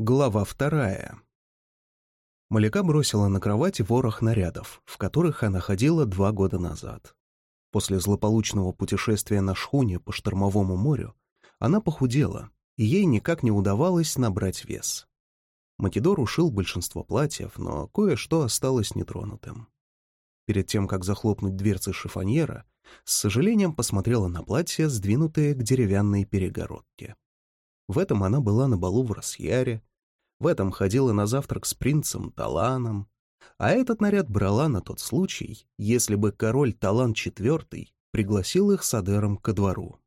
Глава вторая. Маляка бросила на кровать ворох нарядов, в которых она ходила два года назад. После злополучного путешествия на шхуне по штормовому морю она похудела, и ей никак не удавалось набрать вес. Матидор ушил большинство платьев, но кое-что осталось нетронутым. Перед тем, как захлопнуть дверцы шифоньера, с сожалением посмотрела на платье, сдвинутое к деревянной перегородке. В этом она была на балу в Росьяре, в этом ходила на завтрак с принцем Таланом, а этот наряд брала на тот случай, если бы король Талан IV пригласил их с Адером ко двору.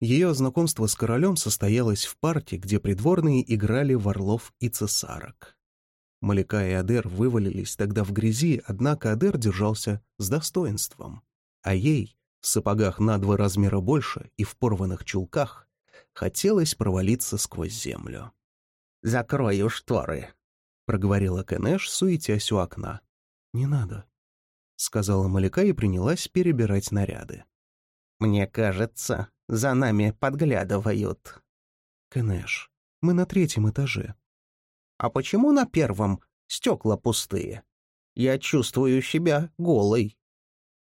Ее знакомство с королем состоялось в парке, где придворные играли в орлов и цесарок. Маляка и Адер вывалились тогда в грязи, однако Адер держался с достоинством, а ей, в сапогах на два размера больше и в порванных чулках, хотелось провалиться сквозь землю. «Закрою шторы», — проговорила Кенеш, суетясь у окна. «Не надо», — сказала Маляка и принялась перебирать наряды. «Мне кажется, за нами подглядывают». «Кенеш, мы на третьем этаже». «А почему на первом стекла пустые? Я чувствую себя голой».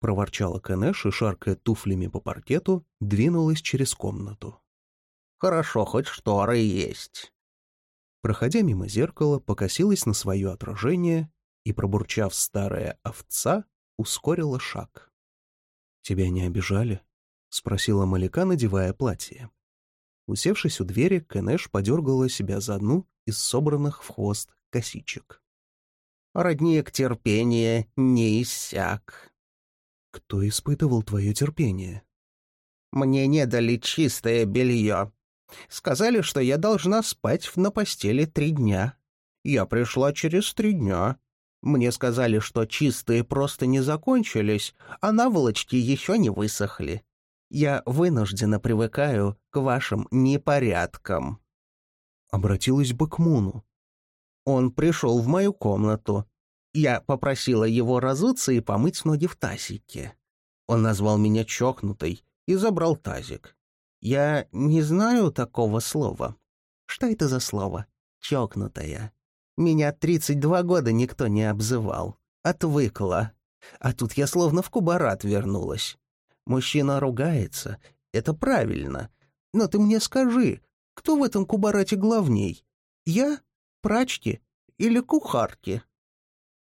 Проворчала Кенеш и, шаркая туфлями по паркету, двинулась через комнату. «Хорошо, хоть шторы есть». Проходя мимо зеркала, покосилась на свое отражение и, пробурчав старая овца, ускорила шаг. «Тебя не обижали?» — спросила Маляка, надевая платье. Усевшись у двери, Кенеш подергала себя за одну из собранных в хвост косичек. «Родник терпения не иссяк». «Кто испытывал твое терпение?» «Мне не дали чистое белье. Сказали, что я должна спать на постели три дня. Я пришла через три дня. Мне сказали, что чистые просто не закончились, а наволочки еще не высохли. Я вынуждена привыкаю к вашим непорядкам». Обратилась бы к Муну. Он пришел в мою комнату. Я попросила его разуться и помыть ноги в тазике. Он назвал меня чокнутой и забрал тазик. Я не знаю такого слова. Что это за слово? Чокнутая. Меня 32 года никто не обзывал. Отвыкла. А тут я словно в кубарат вернулась. Мужчина ругается. Это правильно. Но ты мне скажи, кто в этом кубарате главней? Я, прачки или кухарки?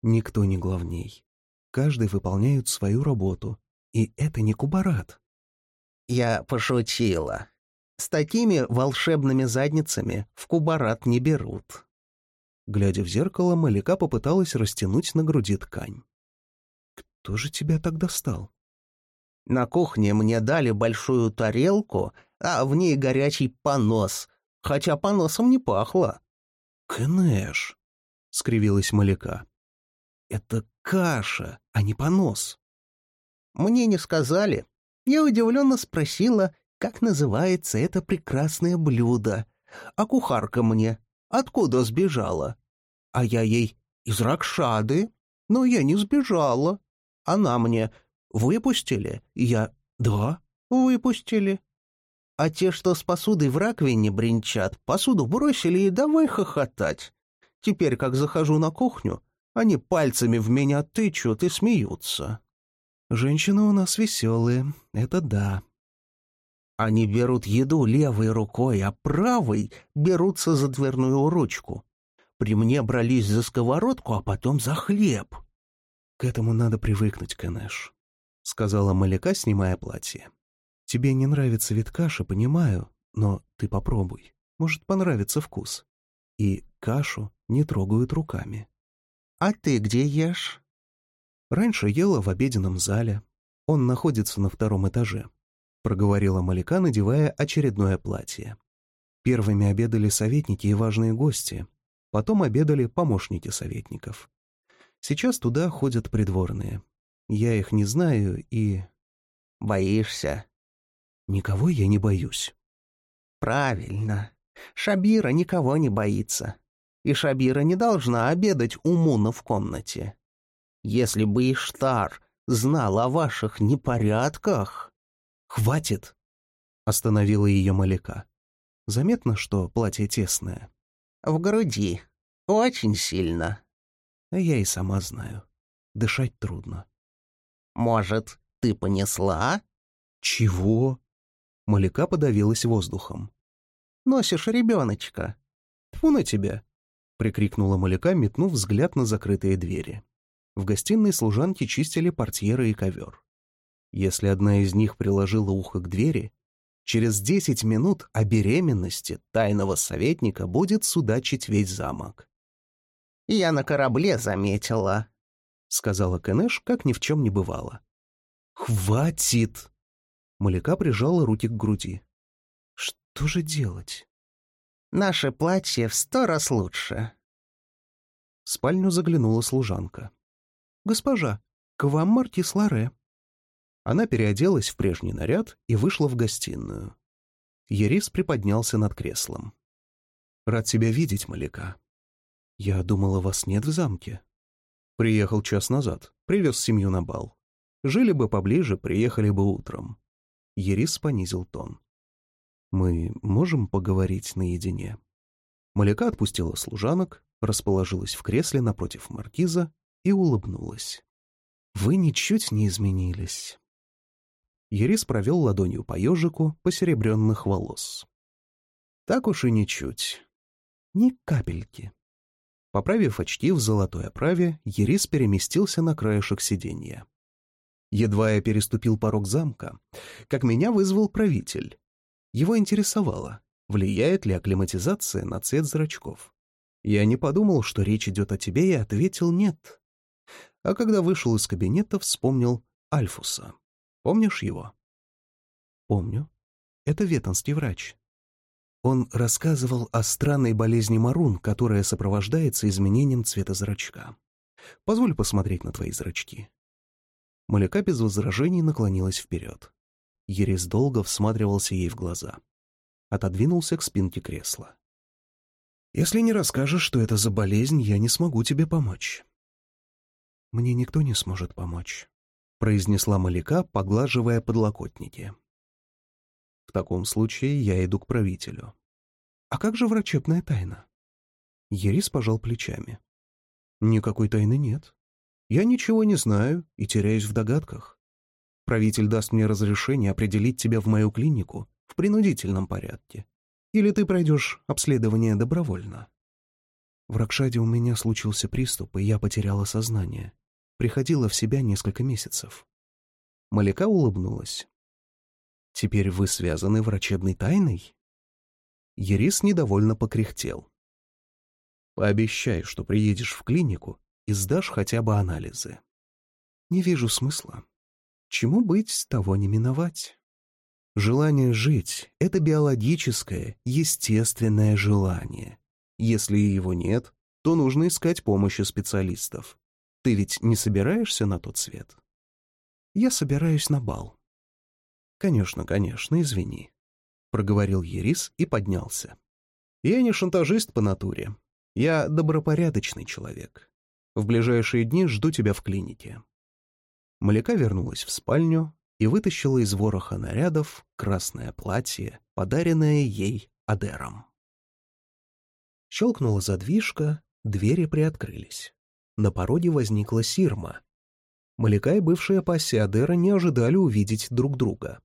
Никто не главней. Каждый выполняет свою работу. И это не кубарат. Я пошутила. С такими волшебными задницами в кубарат не берут. Глядя в зеркало, Маляка попыталась растянуть на груди ткань. «Кто же тебя так достал?» «На кухне мне дали большую тарелку, а в ней горячий понос, хотя поносом не пахло». «Кэнэш», — скривилась Маляка. «Это каша, а не понос». «Мне не сказали», я удивленно спросила, как называется это прекрасное блюдо. А кухарка мне откуда сбежала? А я ей из Ракшады. Но я не сбежала. Она мне выпустили. Я да, выпустили. А те, что с посудой в раковине бренчат, посуду бросили и давай хохотать. Теперь, как захожу на кухню, они пальцами в меня тычут и смеются. Женщины у нас веселые, это да. Они берут еду левой рукой, а правой берутся за дверную ручку. При мне брались за сковородку, а потом за хлеб. К этому надо привыкнуть, Кэнэш, — сказала Маляка, снимая платье. Тебе не нравится вид каши, понимаю, но ты попробуй. Может, понравится вкус. И кашу не трогают руками. А ты где ешь? Раньше ела в обеденном зале. Он находится на втором этаже», — проговорила Малика, надевая очередное платье. Первыми обедали советники и важные гости. Потом обедали помощники советников. Сейчас туда ходят придворные. Я их не знаю и... «Боишься?» «Никого я не боюсь». «Правильно. Шабира никого не боится. И Шабира не должна обедать у Муна в комнате. Если бы Иштар знал о ваших непорядках...» «Хватит!» — остановила ее Маляка. Заметно, что платье тесное. В груди. Очень сильно. А я и сама знаю. Дышать трудно. Может, ты понесла? Чего? Маляка подавилась воздухом. Носишь ребеночка. Тьфу на тебя! Прикрикнула Маляка, метнув взгляд на закрытые двери. В гостиной служанки чистили портьеры и ковер. Если одна из них приложила ухо к двери, через десять минут о беременности тайного советника будет судачить весь замок. «Я на корабле заметила», — сказала Кенеш, как ни в чем не бывало. «Хватит!» Маляка прижала руки к груди. «Что же делать?» «Наше платье в сто раз лучше». В спальню заглянула служанка. «Госпожа, к вам Мартис Ларе». Она переоделась в прежний наряд и вышла в гостиную. Ерис приподнялся над креслом. «Рад тебя видеть, Маляка. Я думала, вас нет в замке. Приехал час назад, привез семью на бал. Жили бы поближе, приехали бы утром». Ерис понизил тон. «Мы можем поговорить наедине?» Маляка отпустила служанок, расположилась в кресле напротив маркиза и улыбнулась. «Вы ничуть не изменились». Ерис провел ладонью по ежику посеребренных волос. «Так уж и ничуть. Ни капельки». Поправив очки в золотой оправе, Ерис переместился на краешек сиденья. Едва я переступил порог замка, как меня вызвал правитель. Его интересовало, влияет ли акклиматизация на цвет зрачков. Я не подумал, что речь идет о тебе, и ответил «нет» а когда вышел из кабинета, вспомнил Альфуса. Помнишь его? Помню. Это ветонский врач. Он рассказывал о странной болезни Марун, которая сопровождается изменением цвета зрачка. Позволь посмотреть на твои зрачки. Маляка без возражений наклонилась вперед. Ерес долго всматривался ей в глаза. Отодвинулся к спинке кресла. «Если не расскажешь, что это за болезнь, я не смогу тебе помочь. «Мне никто не сможет помочь», — произнесла Маляка, поглаживая подлокотники. «В таком случае я иду к правителю». «А как же врачебная тайна?» Ерис пожал плечами. «Никакой тайны нет. Я ничего не знаю и теряюсь в догадках. Правитель даст мне разрешение определить тебя в мою клинику в принудительном порядке. Или ты пройдешь обследование добровольно?» В Ракшаде у меня случился приступ, и я потеряла сознание. Приходила в себя несколько месяцев. Маляка улыбнулась. «Теперь вы связаны врачебной тайной?» Ерис недовольно покряхтел. «Пообещай, что приедешь в клинику и сдашь хотя бы анализы». «Не вижу смысла. Чему быть, того не миновать». Желание жить — это биологическое, естественное желание. Если его нет, то нужно искать помощи специалистов. Ты ведь не собираешься на тот свет? Я собираюсь на бал. Конечно, конечно, извини. Проговорил Ерис и поднялся. Я не шантажист по натуре. Я добропорядочный человек. В ближайшие дни жду тебя в клинике. Маляка вернулась в спальню и вытащила из вороха нарядов красное платье, подаренное ей Адером. Щелкнула задвижка, двери приоткрылись. На пороге возникла Сирма. Маляка и бывшая пассия Адера не ожидали увидеть друг друга.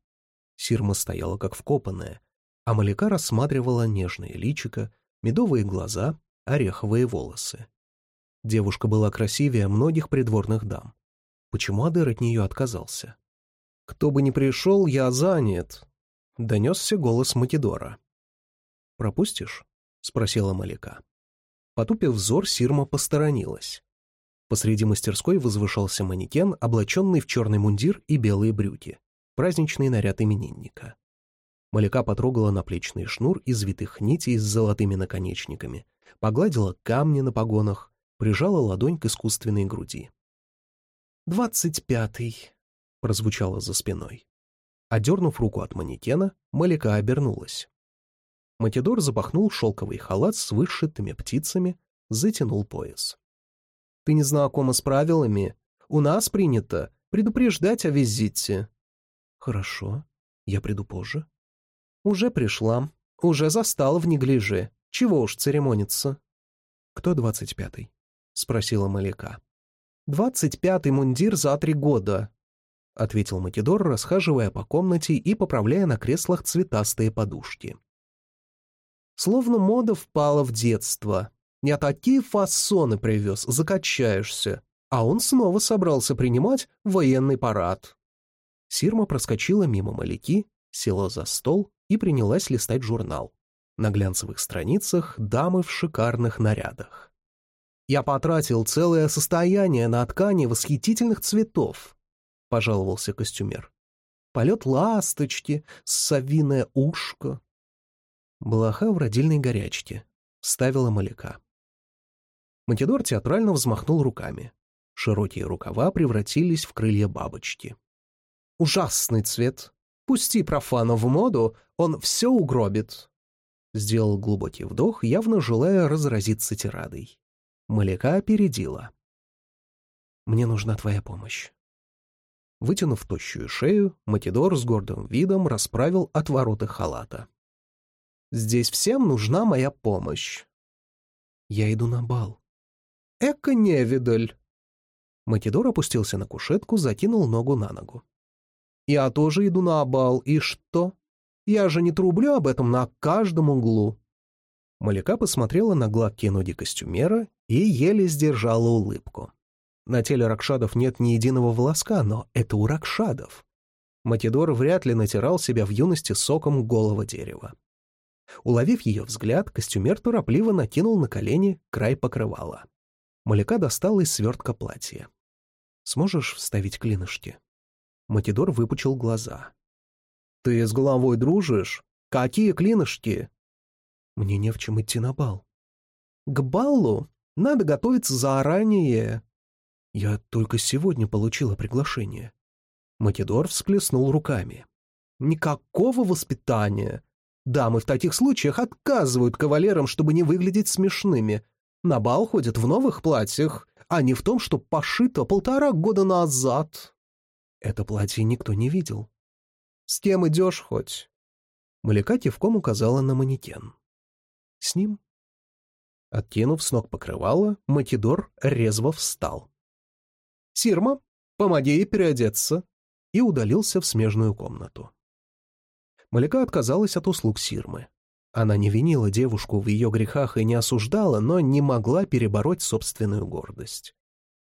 Сирма стояла как вкопанная, а Маляка рассматривала нежные личико, медовые глаза, ореховые волосы. Девушка была красивее многих придворных дам. Почему Адер от нее отказался? «Кто бы ни пришел, я занят», — донесся голос Македора. «Пропустишь?» — спросила Маляка. Потупив взор, Сирма посторонилась. Посреди мастерской возвышался манекен, облаченный в черный мундир и белые брюки. Праздничный наряд именинника. Маляка потрогала наплечный шнур из витых нитей с золотыми наконечниками, погладила камни на погонах, прижала ладонь к искусственной груди. «Двадцать пятый», — прозвучало за спиной. Одернув руку от манекена, Маляка обернулась. Матидор запахнул шелковый халат с вышитыми птицами, затянул пояс. «Ты не знакома с правилами? У нас принято предупреждать о визите». «Хорошо, я приду позже». «Уже пришла, уже застала в неглиже. Чего уж церемониться?» «Кто двадцать пятый?» — спросила Маляка. «Двадцать пятый мундир за три года», — ответил Матидор, расхаживая по комнате и поправляя на креслах цветастые подушки. Словно мода впала в детство. Я такие фасоны привез, закачаешься. А он снова собрался принимать военный парад. Сирма проскочила мимо маляки, села за стол и принялась листать журнал. На глянцевых страницах дамы в шикарных нарядах. «Я потратил целое состояние на ткани восхитительных цветов», — пожаловался костюмер. «Полет ласточки, совиное ушко». Блоха в родильной горячке. Ставила маляка. Матидор театрально взмахнул руками. Широкие рукава превратились в крылья бабочки. «Ужасный цвет. Пусти профану в моду, он все угробит». Сделал глубокий вдох, явно желая разразиться тирадой. Маляка опередила. «Мне нужна твоя помощь». Вытянув тощую шею, Матидор с гордым видом расправил отвороты халата. «Здесь всем нужна моя помощь». «Я иду на бал». «Эка невидаль», Матидор опустился на кушетку, закинул ногу на ногу. «Я тоже иду на бал, и что? Я же не трублю об этом на каждом углу». Маляка посмотрела на гладкие ноги костюмера и еле сдержала улыбку. На теле Ракшадов нет ни единого волоска, но это у Ракшадов. Матидор вряд ли натирал себя в юности соком голого дерева. Уловив ее взгляд, костюмер торопливо накинул на колени край покрывала. Маляка достала из свертка платье. «Сможешь вставить клинышки?» Матидор выпучил глаза. «Ты с головой дружишь? Какие клинышки?» «Мне не в чем идти на бал». «К балу надо готовиться заранее». «Я только сегодня получила приглашение». Матидор всплеснул руками. «Никакого воспитания. Дамы в таких случаях отказывают кавалерам, чтобы не выглядеть смешными. На бал ходят в новых платьях, а не в том, что пошито полтора года назад. Это платье никто не видел. С кем идешь хоть? Маляка кивком указала на манекен. С ним. Откинув с ног покрывало, Матидор резво встал. «Сирма, помоги ей переодеться!» и удалился в смежную комнату. Маляка отказалась от услуг Сирмы. Она не винила девушку в ее грехах и не осуждала, но не могла перебороть собственную гордость.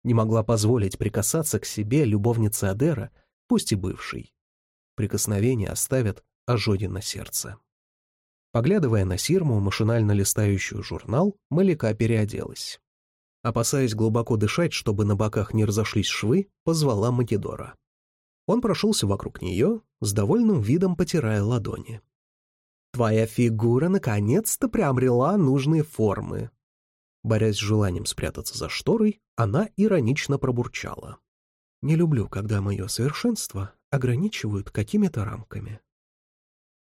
Не могла позволить прикасаться к себе любовнице Адера, пусть и бывшей. Прикосновения оставят ожоги на сердце. Поглядывая на Сирму, машинально листающую журнал, Малика переоделась. Опасаясь глубоко дышать, чтобы на боках не разошлись швы, позвала Македора. Он прошелся вокруг нее, с довольным видом потирая ладони. Твоя фигура наконец-то приобрела нужные формы. Борясь с желанием спрятаться за шторой, она иронично пробурчала. Не люблю, когда мое совершенство ограничивают какими-то рамками.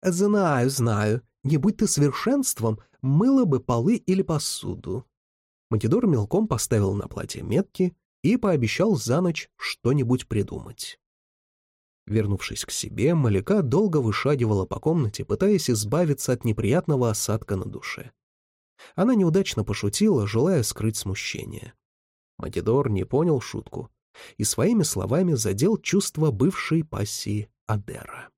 Знаю, знаю. Не будь ты совершенством, мыла бы полы или посуду. Матидор мелком поставил на платье метки и пообещал за ночь что-нибудь придумать. Вернувшись к себе, Маляка долго вышагивала по комнате, пытаясь избавиться от неприятного осадка на душе. Она неудачно пошутила, желая скрыть смущение. Матидор не понял шутку и своими словами задел чувство бывшей пассии Адера.